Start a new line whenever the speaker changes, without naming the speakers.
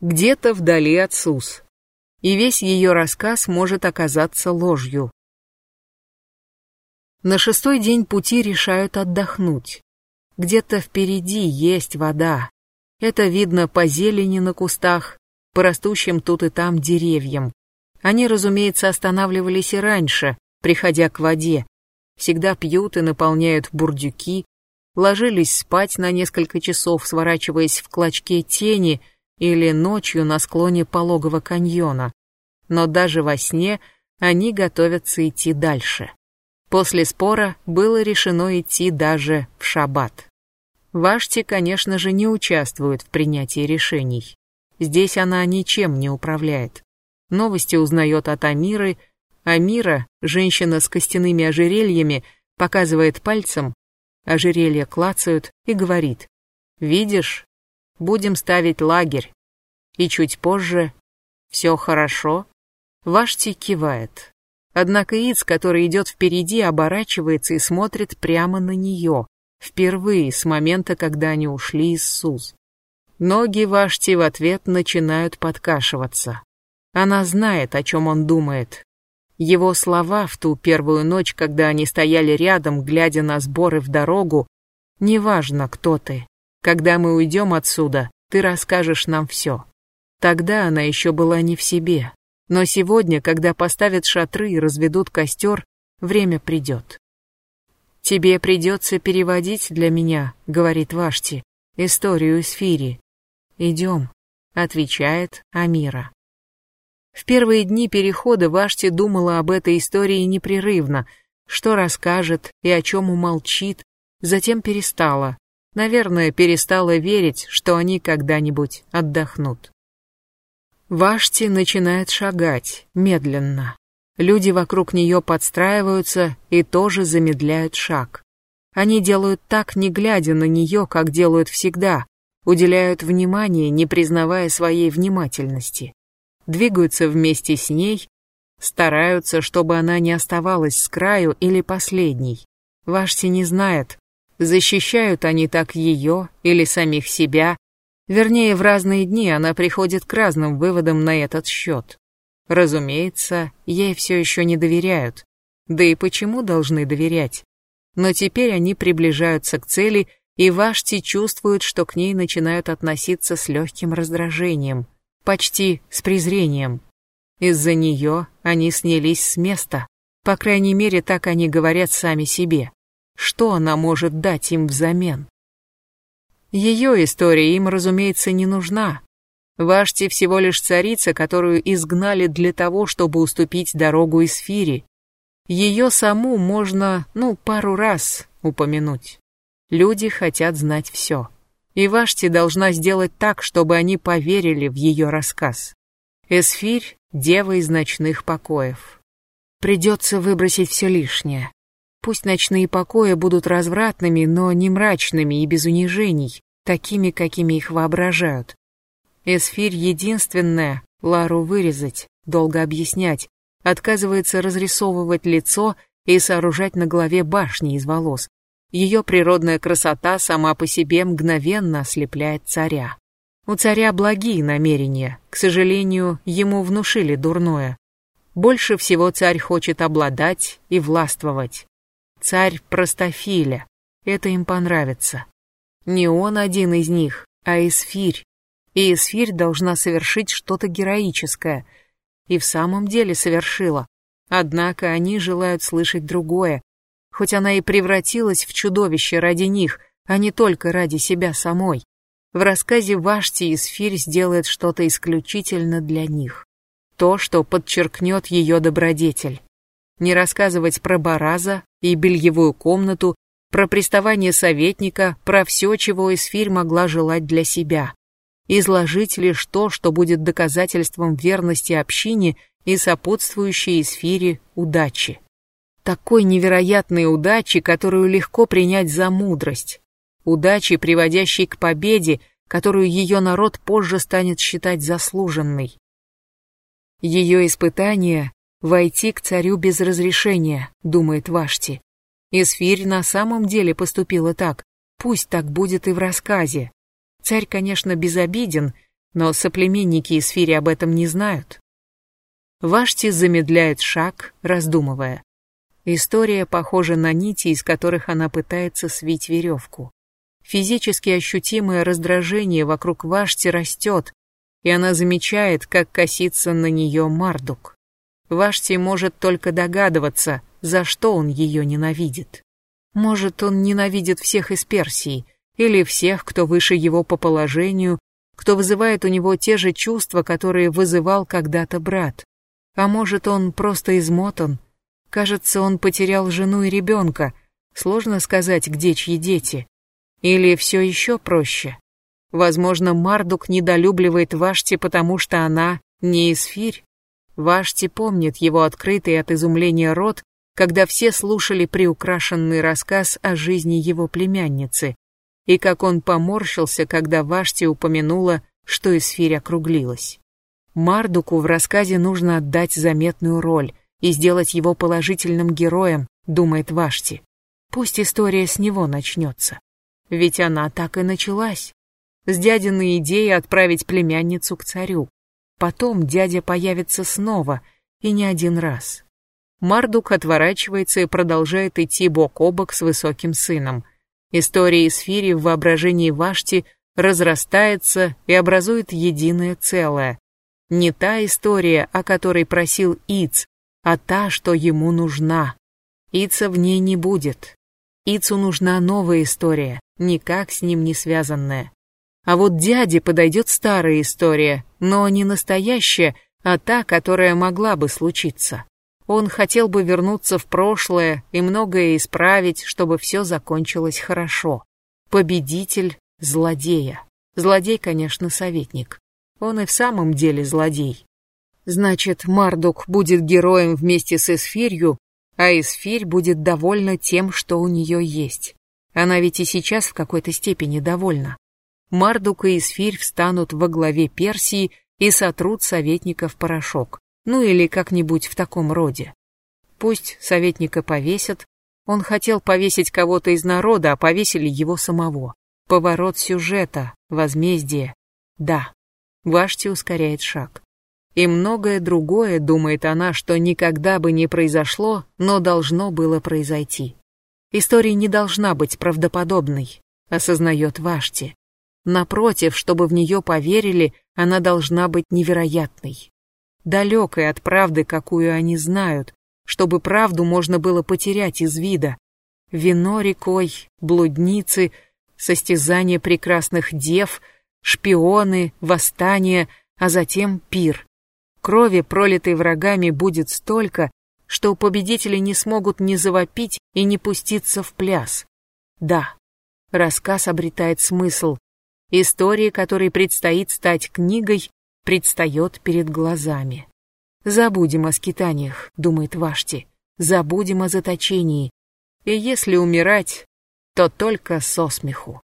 где-то вдали от Сус. И весь ее рассказ может оказаться ложью. На шестой день пути решают отдохнуть. Где-то впереди есть вода. Это видно по зелени на кустах, по растущим тут и там деревьям. Они, разумеется, останавливались и раньше, приходя к воде. Всегда пьют и наполняют бурдюки, ложились спать на несколько часов, сворачиваясь в клочке тени или ночью на склоне пологого каньона. Но даже во сне они готовятся идти дальше. После спора было решено идти даже в шаббат. Вашти, конечно же, не участвует в принятии решений. Здесь она ничем не управляет. Новости узнает от Амиры. Амира, женщина с костяными ожерельями, показывает пальцем, ожерелья клацают и говорит. «Видишь, будем ставить лагерь». И чуть позже «Все хорошо?» Вашти кивает. Однако Иц, который идет впереди, оборачивается и смотрит прямо на нее. Впервые с момента, когда они ушли из СУЗ. Ноги Вашти в ответ начинают подкашиваться. Она знает, о чем он думает. Его слова в ту первую ночь, когда они стояли рядом, глядя на сборы в дорогу, «Неважно, кто ты. Когда мы уйдем отсюда, ты расскажешь нам все». Тогда она еще была не в себе. Но сегодня, когда поставят шатры и разведут костер, время придет. «Тебе придется переводить для меня», — говорит Вашти, — «историю из Фири». «Идем», — отвечает Амира. В первые дни перехода Вашти думала об этой истории непрерывно, что расскажет и о чем умолчит, затем перестала. Наверное, перестала верить, что они когда-нибудь отдохнут. Вашти начинает шагать, медленно. Люди вокруг нее подстраиваются и тоже замедляют шаг. Они делают так, не глядя на нее, как делают всегда, уделяют внимание, не признавая своей внимательности. Двигаются вместе с ней, стараются, чтобы она не оставалась с краю или последней. Вашти не знает, защищают они так ее или самих себя, Вернее, в разные дни она приходит к разным выводам на этот счет. Разумеется, ей все еще не доверяют. Да и почему должны доверять? Но теперь они приближаются к цели, и Вашти чувствует, что к ней начинают относиться с легким раздражением, почти с презрением. Из-за нее они снялись с места. По крайней мере, так они говорят сами себе. Что она может дать им взамен? Ее история им, разумеется, не нужна. Вашти всего лишь царица, которую изгнали для того, чтобы уступить дорогу Исфире. Ее саму можно, ну, пару раз упомянуть. Люди хотят знать все. И Вашти должна сделать так, чтобы они поверили в ее рассказ. Эсфирь — дева из ночных покоев. Придется выбросить все лишнее. Пусть ночные покои будут развратными, но не мрачными и без унижений, такими, какими их воображают. Эсфирь единственная, Лару вырезать, долго объяснять, отказывается разрисовывать лицо и сооружать на голове башни из волос. Ее природная красота сама по себе мгновенно ослепляет царя. У царя благие намерения, к сожалению, ему внушили дурное. Больше всего царь хочет обладать и властвовать. Царь простофиля. Это им понравится. Не он один из них, а Эсфирь. И Эсфирь должна совершить что-то героическое. И в самом деле совершила. Однако они желают слышать другое. Хоть она и превратилась в чудовище ради них, а не только ради себя самой. В рассказе Вашти Эсфирь сделает что-то исключительно для них. То, что подчеркнет ее добродетель не рассказывать про Бараза и бельевую комнату, про приставание советника, про все, чего Эсфирь могла желать для себя. Изложить лишь то, что будет доказательством верности общине и сопутствующей Эсфире удачи. Такой невероятной удачи, которую легко принять за мудрость. Удачи, приводящей к победе, которую ее народ позже станет считать заслуженной. Ее испытания войти к царю без разрешения, думает Вашти. Исфирь на самом деле поступила так, пусть так будет и в рассказе. Царь, конечно, безобиден, но соплеменники из Фири об этом не знают. Вашти замедляет шаг, раздумывая. История похожа на нити, из которых она пытается свить веревку. Физически ощутимое раздражение вокруг Вашти растет, и она замечает, как косится на нее Мардук. Вашти может только догадываться, за что он ее ненавидит. Может, он ненавидит всех из Персии, или всех, кто выше его по положению, кто вызывает у него те же чувства, которые вызывал когда-то брат. А может, он просто измотан. Кажется, он потерял жену и ребенка. Сложно сказать, где чьи дети. Или все еще проще. Возможно, Мардук недолюбливает Вашти, потому что она не Исфирь. Вашти помнит его открытый от изумления рот, когда все слушали приукрашенный рассказ о жизни его племянницы, и как он поморщился, когда Вашти упомянула, что Исфирь округлилась. Мардуку в рассказе нужно отдать заметную роль и сделать его положительным героем, думает Вашти. Пусть история с него начнется. Ведь она так и началась. С дядиной идеей отправить племянницу к царю. Потом дядя появится снова, и не один раз. Мардук отворачивается и продолжает идти бок о бок с высоким сыном – История Исфири в воображении Вашти разрастается и образует единое целое. Не та история, о которой просил Иц, а та, что ему нужна. Ица в ней не будет. Ицу нужна новая история, никак с ним не связанная. А вот дяде подойдет старая история, но не настоящая, а та, которая могла бы случиться. Он хотел бы вернуться в прошлое и многое исправить, чтобы все закончилось хорошо. Победитель злодея. Злодей, конечно, советник. Он и в самом деле злодей. Значит, Мардук будет героем вместе с Эсфирью, а Эсфирь будет довольна тем, что у нее есть. Она ведь и сейчас в какой-то степени довольна. Мардук и Эсфирь встанут во главе Персии и сотрут советника в порошок ну или как-нибудь в таком роде. Пусть советника повесят, он хотел повесить кого-то из народа, а повесили его самого. Поворот сюжета, возмездие. Да, Вашти ускоряет шаг. И многое другое, думает она, что никогда бы не произошло, но должно было произойти. История не должна быть правдоподобной, осознает Вашти. Напротив, чтобы в нее поверили, она должна быть невероятной далекой от правды, какую они знают, чтобы правду можно было потерять из вида. Вино рекой, блудницы, состязание прекрасных дев, шпионы, восстание, а затем пир. Крови, пролитой врагами, будет столько, что победители не смогут ни завопить и не пуститься в пляс. Да, рассказ обретает смысл. Истории, которой предстоит стать книгой, предстает перед глазами. Забудем о скитаниях, думает Вашти, забудем о заточении. И если умирать, то только со смеху.